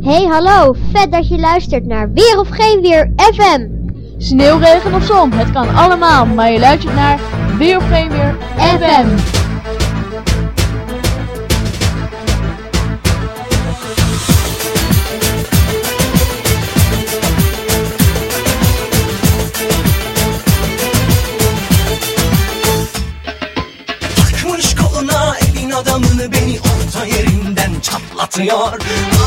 Hey hallo, vet dat je luistert naar Weer of Geen Weer FM. Sneeuw, regen of zon, het kan allemaal, maar je luistert naar Weer of Geen Weer FM. Takmış çatlatıyor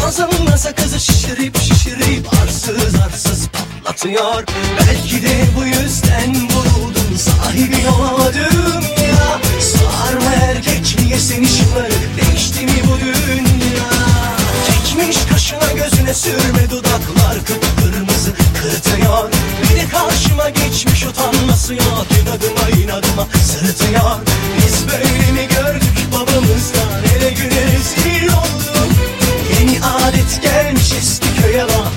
Ağzımda sakızı şişirip şişirip arsız arsız patlatıyor. Belki de bu yüzden vuruldum sahibi olamadım ya. Sağır mı erkek niye seni şımarık değişti mi bu dünya? Çekmiş kaşına gözüne sürme dudaklar kıpkırmızı kırıtıyor. Bir de karşıma geçmiş utanması yok. İnadıma inadıma sırıtıyor. Biz böyle mi gördük Vakit gelmiş eski köy yalan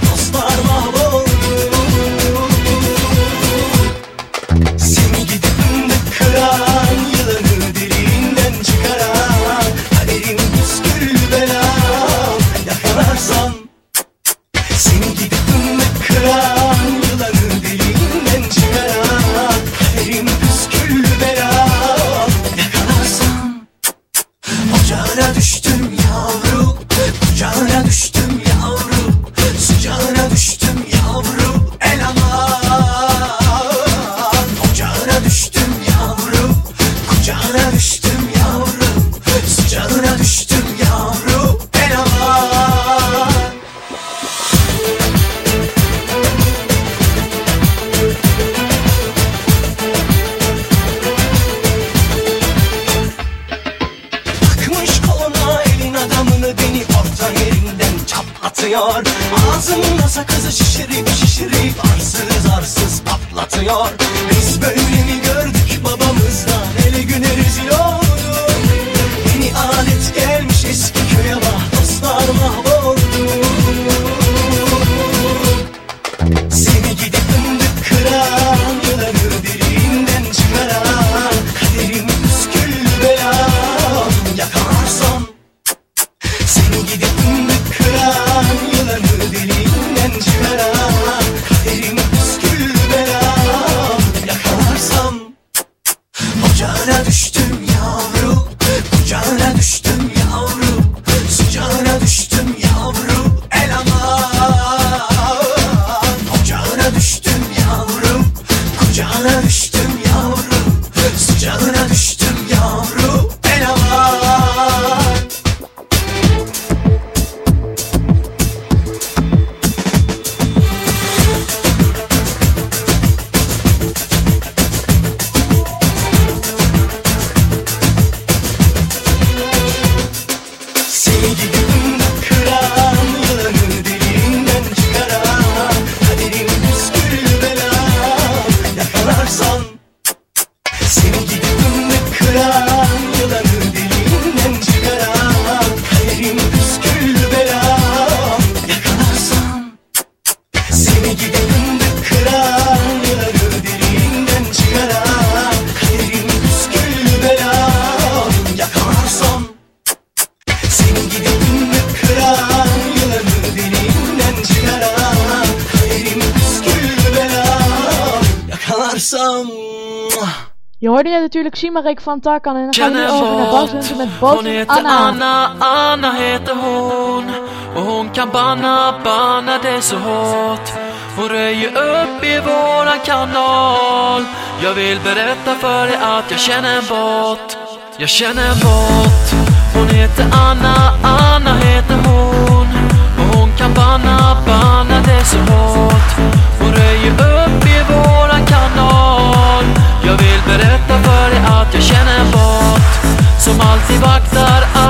natuurlijk Simarek van Tarkan en dan gaan we nu over naar Bas met hon Bas heter Anna. Anna, Anna heter hon. Och hon kan banna, banna det så hårt. Hon röjer upp i våran kanal. Jag vill berätta för dig att jag känner en bot Jag känner en bot Hon heter Anna, Anna heter hon. Och hon kan banna, banna det så hårt. Hon röjer upp i våran kanal jag vill berätta för dig att jag känner en bot Som alltid vaktar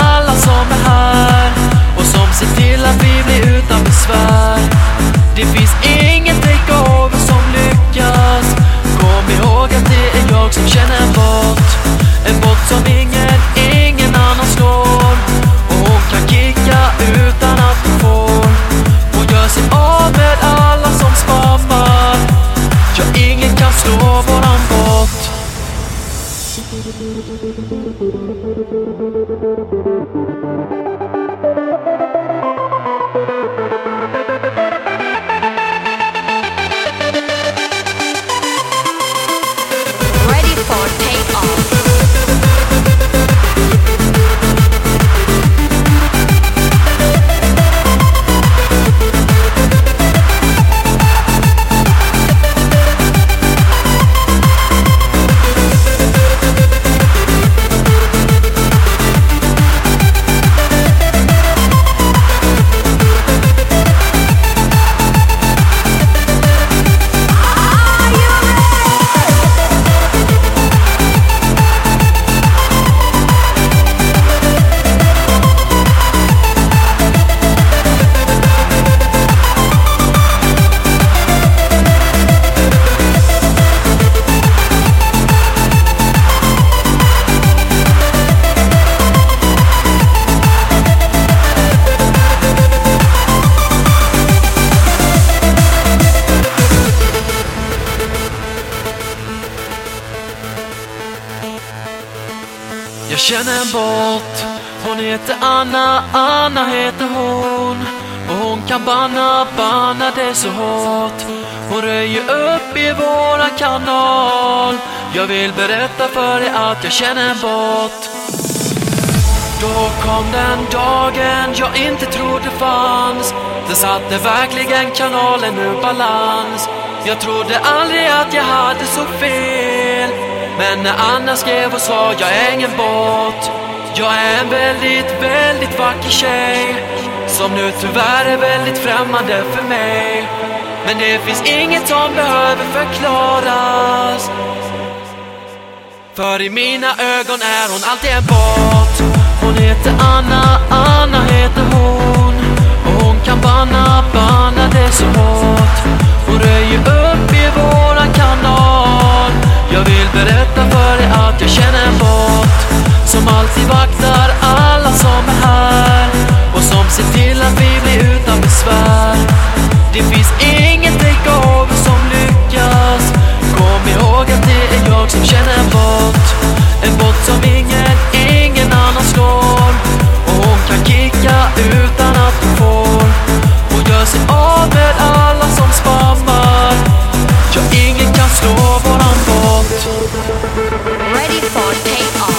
banna, banna det så hårt. Hon röjer upp i våran kanal. Jag vill berätta för dig att jag känner bort. då kom den dagen jag inte trodde fanns. Den satte verkligen kanalen ur balans. Jag trodde aldrig att jag hade så fel. Men när Anna skrev och sa jag är ingen bot Jag är en väldigt, väldigt vacker tjej. Som nu tyvärr är väldigt främmande för mig. Men det finns inget som behöver förklaras. För i mina ögon är hon alltid en bot hon heter Anna, Anna heter hon. Och hon kan banna, banna det så hårt. Hon röjer upp i våran kanal. Jag vill berätta för dig att jag känner en bot Som alltid vaktar alla som är här. Och som ser till att vi blir utan besvär. Det finns inget takeover som lyckas. Kom ihåg att det är jag som känner en bot. En bot som ingen, ingen annan slår. Och hon kan kicka utan att hon får. Hon gör sig av med alla som spammar. Ja, ingen kan slå våran bot. Ready for take-off.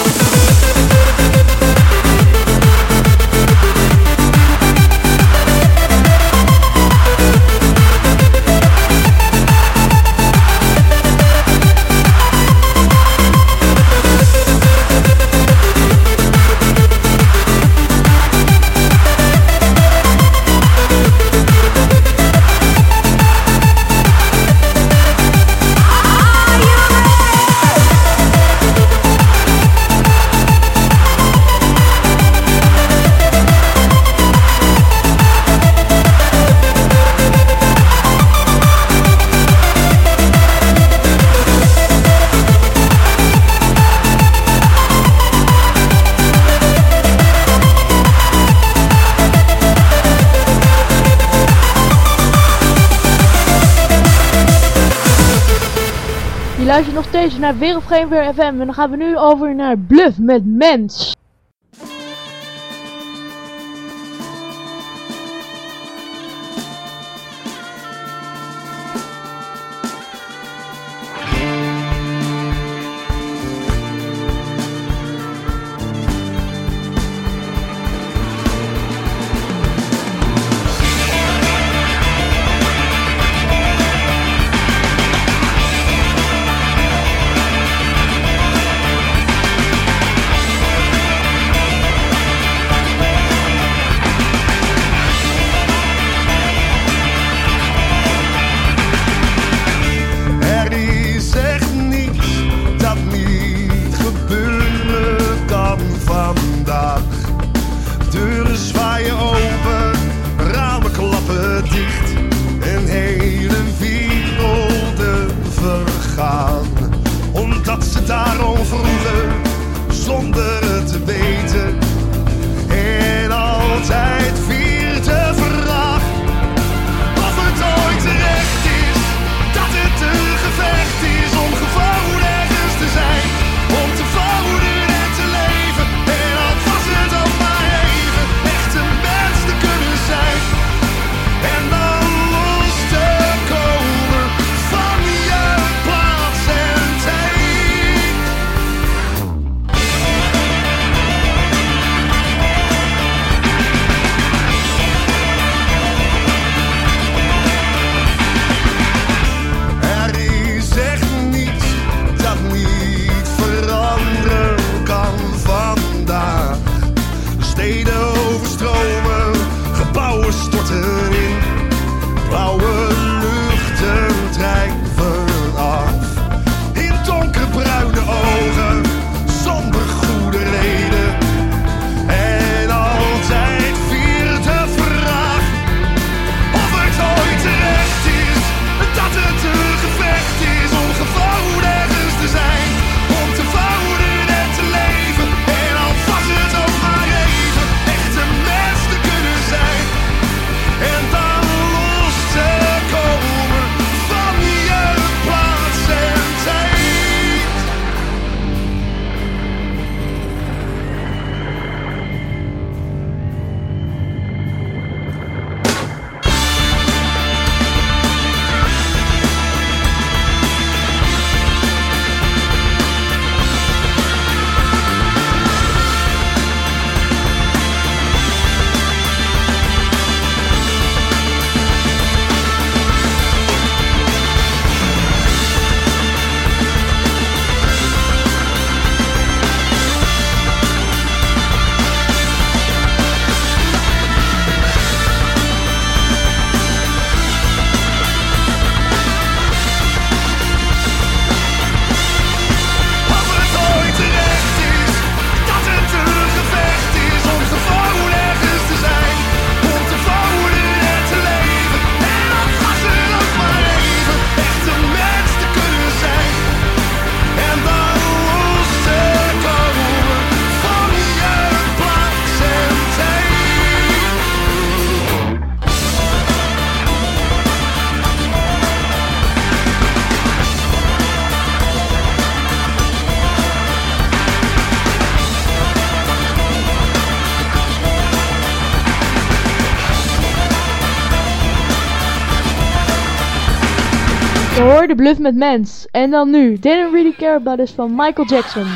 Naar Weer of Geen Weer FM en dan gaan we nu over naar Bluff met Mens. Hoorde Bluff met Mens. En dan nu, Didn't Really Care About Us van Michael Jackson.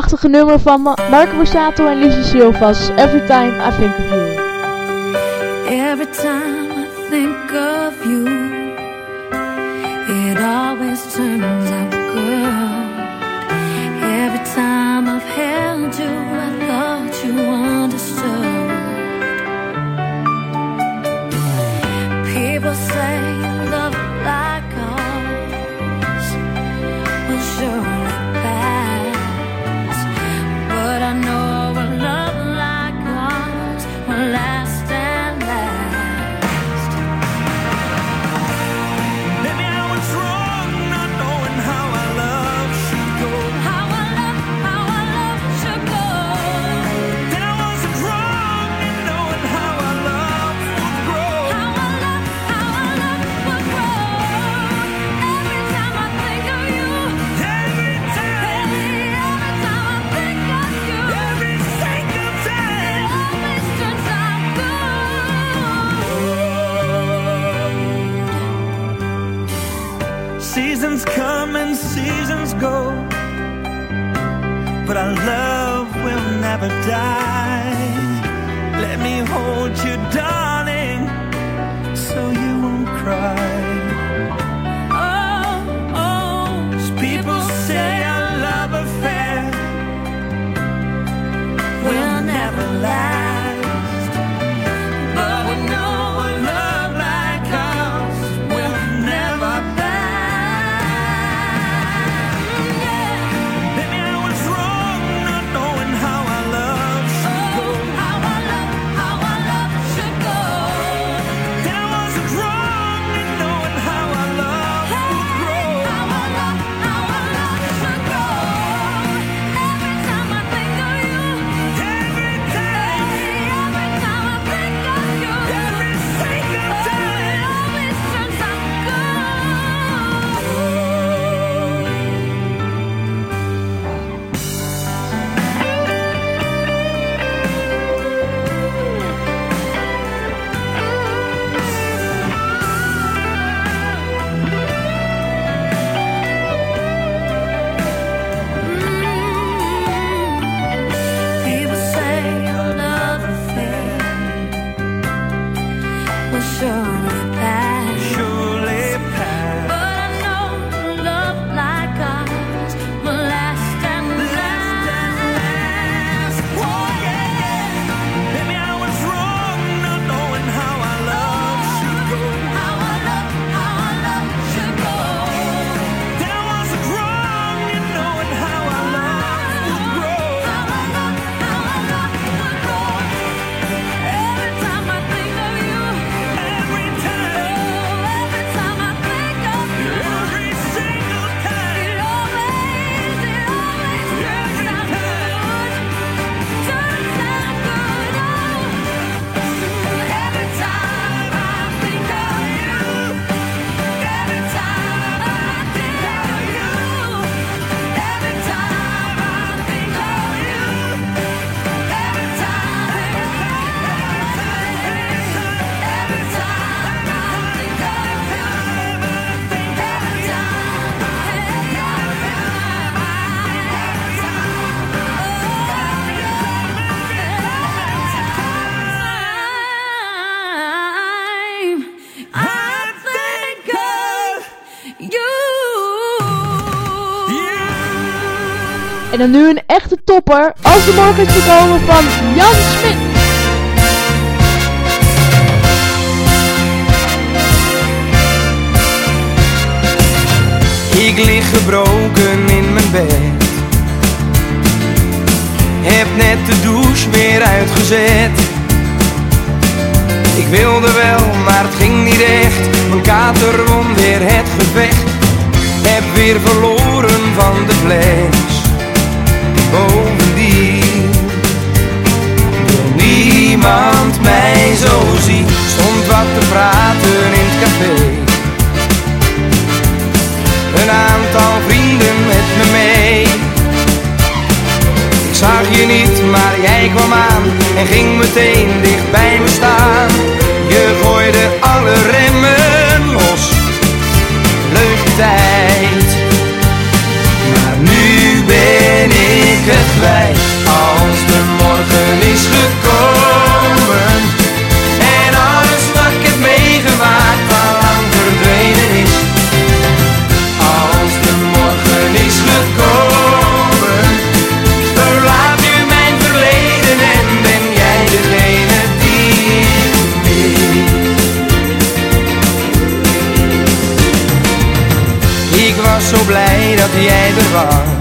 prachtige nummer van Marco Borsato en Lizzie Silva's Every Time I Think of You. Every time I think of you It always turns out good Every time I've held you I thought you understood alive. En dan nu een echte topper. Als de morgen is gekomen van Jan Smit. Ik lig gebroken in mijn bed. Heb net de douche weer uitgezet. Ik wilde wel, maar het ging niet echt. Mijn kater won weer het gevecht. Heb weer verloren van de fles. Bovendien wil niemand mij zo zien. Stond wat te praten in het café. Een aantal vrienden met me mee zag je niet, maar jij kwam aan en ging meteen dicht bij me staan. Je gooide alle remmen los, leuke tijd. Maar nu ben ik het kwijt als de morgen wrong.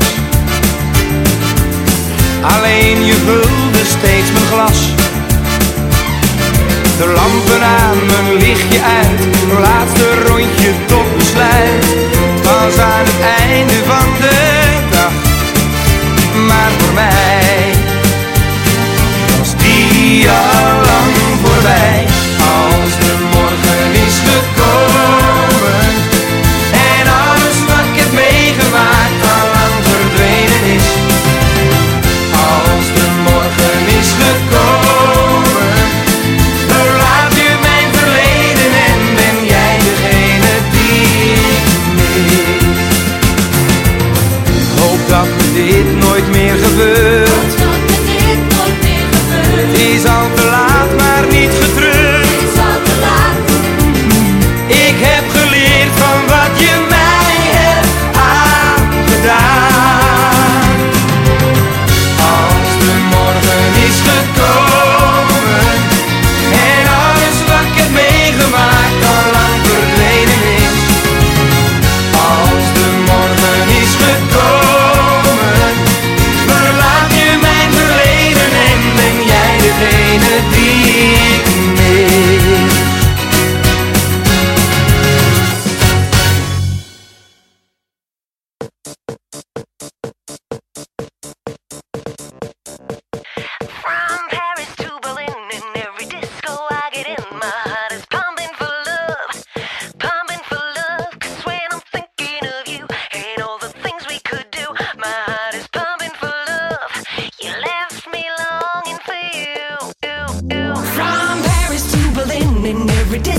morning every day.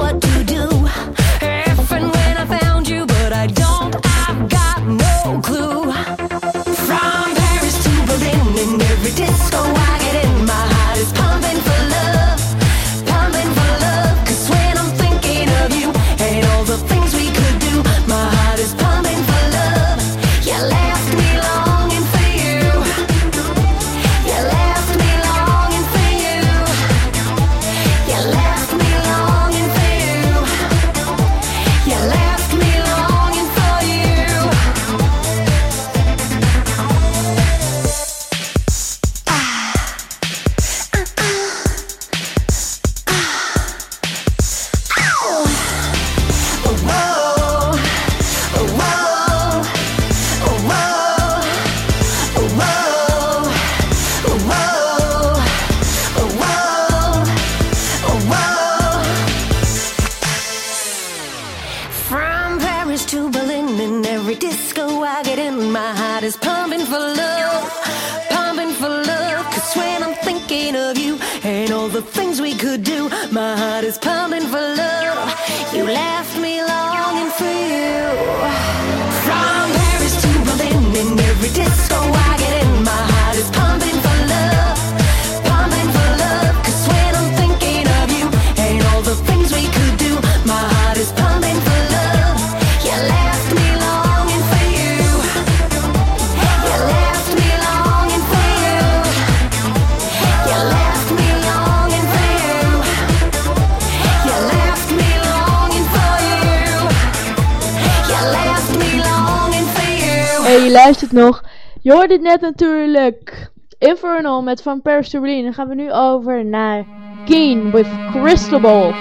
do. My heart is pounding for love. You left me longing for you. From Paris to Berlin, in every disco. luistert nog. Je hoort het net natuurlijk. Infernal met Van Paris Dan gaan we nu over naar Keen with Crystal Ball.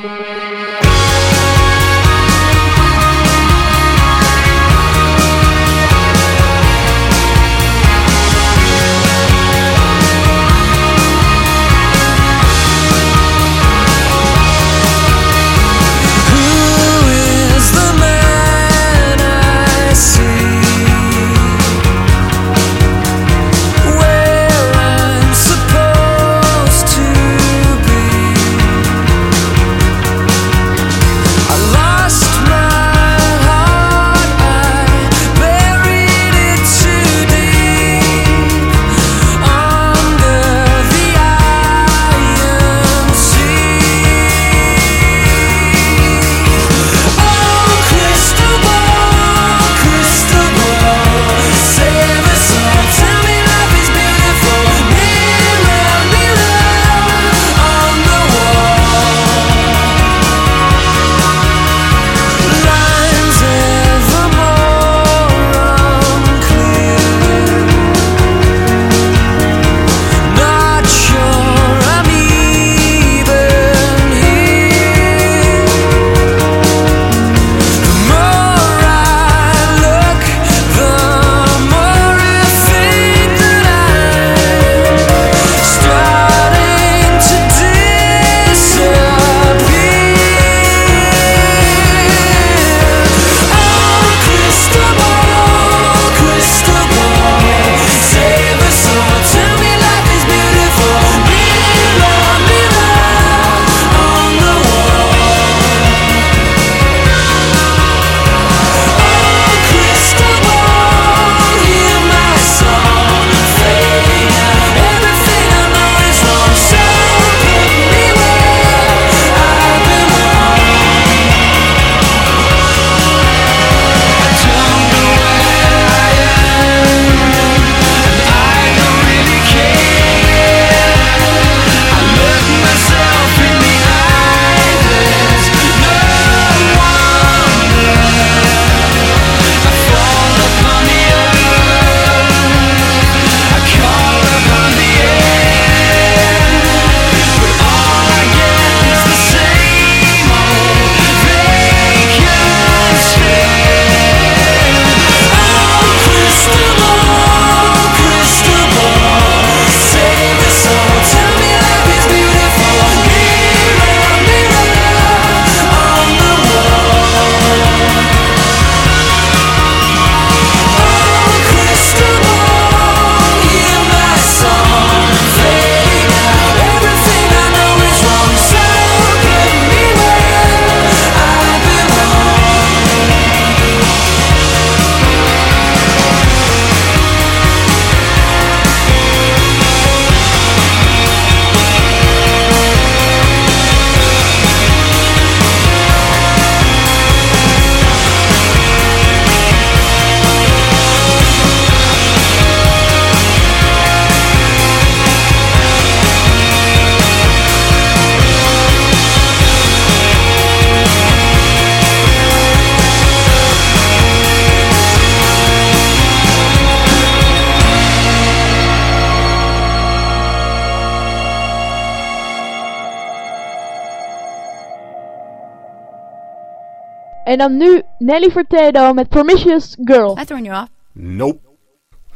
En dan nu Nelly Furtado met Promiscuous Girl. I throwing you off? Nope.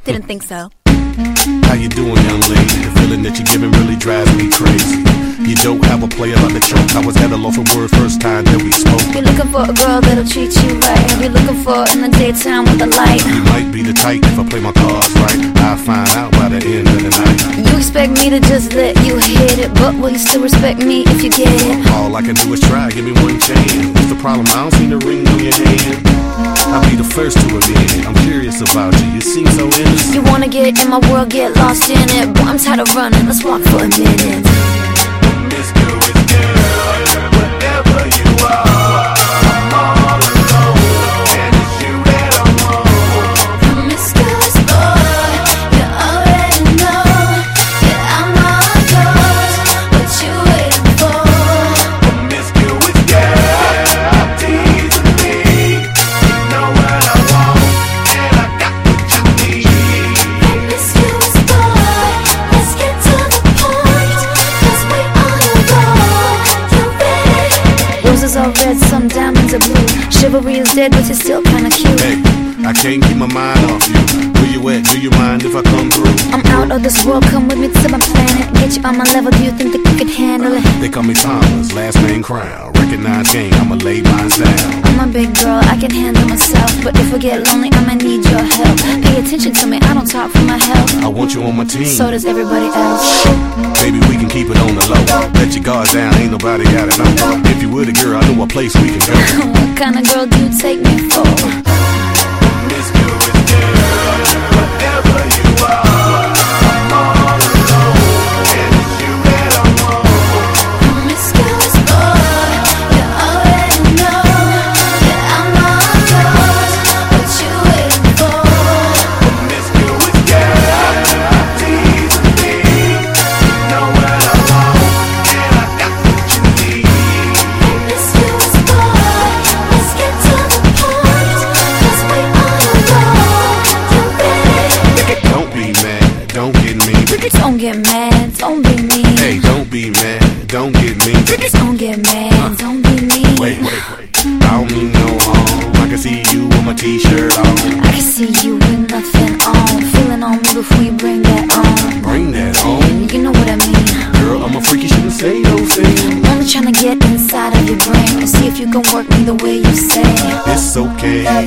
Didn't think so. How you doing, young lady? The feeling that you're giving really drives me crazy. You don't have a player like the choke. I was at a loss for words first time that we spoke. You're looking for a girl that'll treat you right. You're looking for in the daytime with the light. You might be the type if I play my cards right. I'll find out by the end of the night. You expect me to just let you hit it, but will you still respect me if you get it? All I can do is try, give me one chance. What's the problem? I don't see the ring on your hand. I'll be the first to admit it. I'm curious about you. You seem so innocent. You wanna get in my world, get lost in it. Boy, I'm tired of running. Let's walk for a minute. Promiscuous Chivalry is but you're still kinda cute. Hey, I can't keep my mind off you. Where you at? Do you mind if I come through? I'm out of this world, come with me to my planet. Get you on my level, do you think that you could handle it? They call me Thomas, last name Crown. Recognize game, I'ma lay mine down. I'm a big girl, I can handle myself. But if I get lonely, I'ma need your help. Pay attention to me, I don't talk for my health. I want you on my team. So does everybody else. Baby, we can keep it on the low. Let your guard down, ain't nobody got it. If you were the girl, I know a place we can go. what kind of girl do you take me for?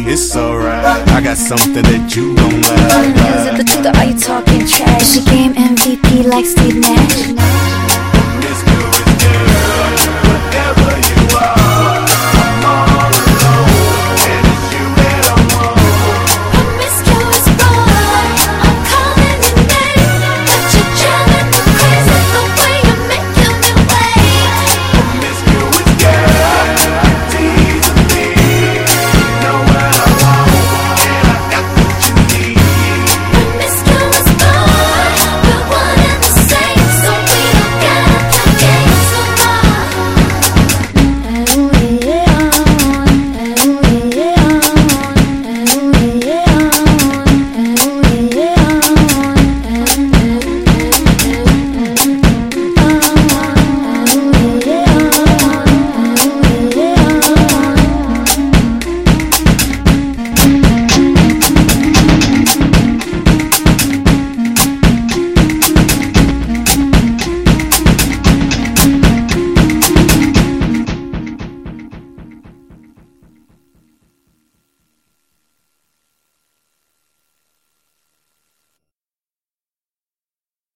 It's alright. I got something that you don't Is it the truth or are you talking trash? Your game MVP like Steve Nash?